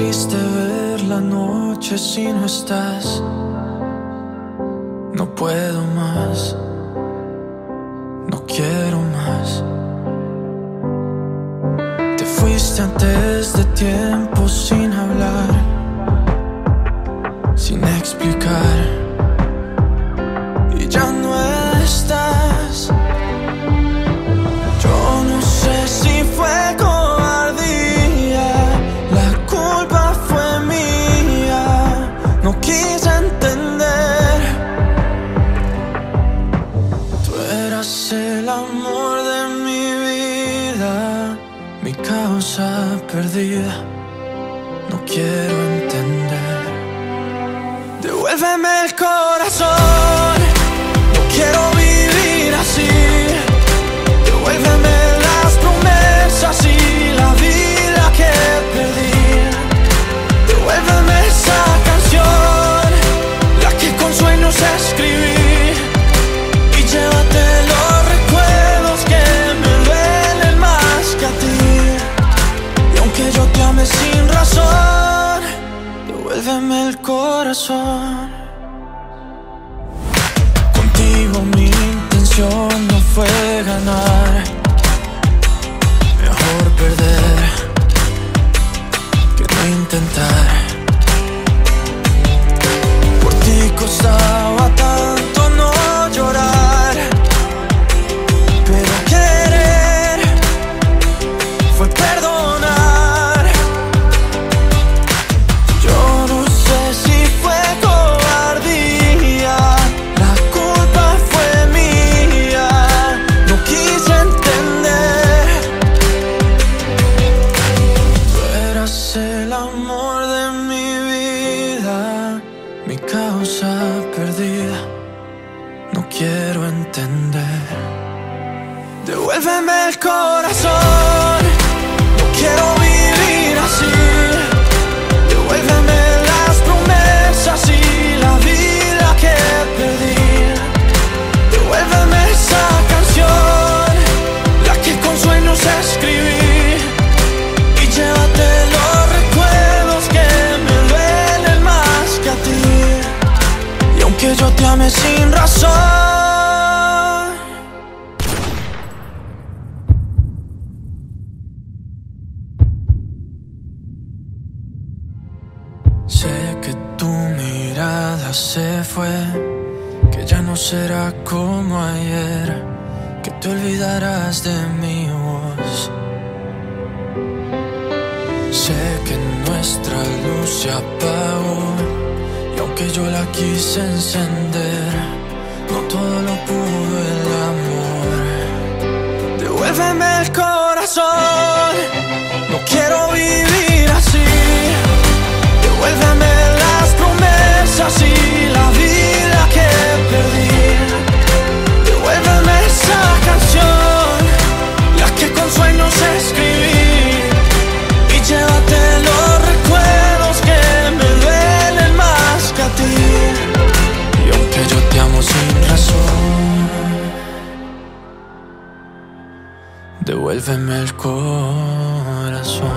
Triste ver la noche si no estás. No puedo más. No quiero más. Te fuiste antes de tiempo sin hablar. Sin explicar. Perdida, no quiero entender. Devuélveme el corazón, sin razón, devuélveme el corazón. Contigo mi intención no fue ganar, amor de mi vida, mi causa perdida, no quiero entender. Devuélveme el corazón, yo te ame sin razón. Sé que tu mirada se fue, que ya no será como ayer, que te olvidarás de mi voz. Sé que nuestra luz se apagó aunque yo la quise encender, no todo lo pudo el amor. Devuélveme el corazón, Devuélveme el corazón.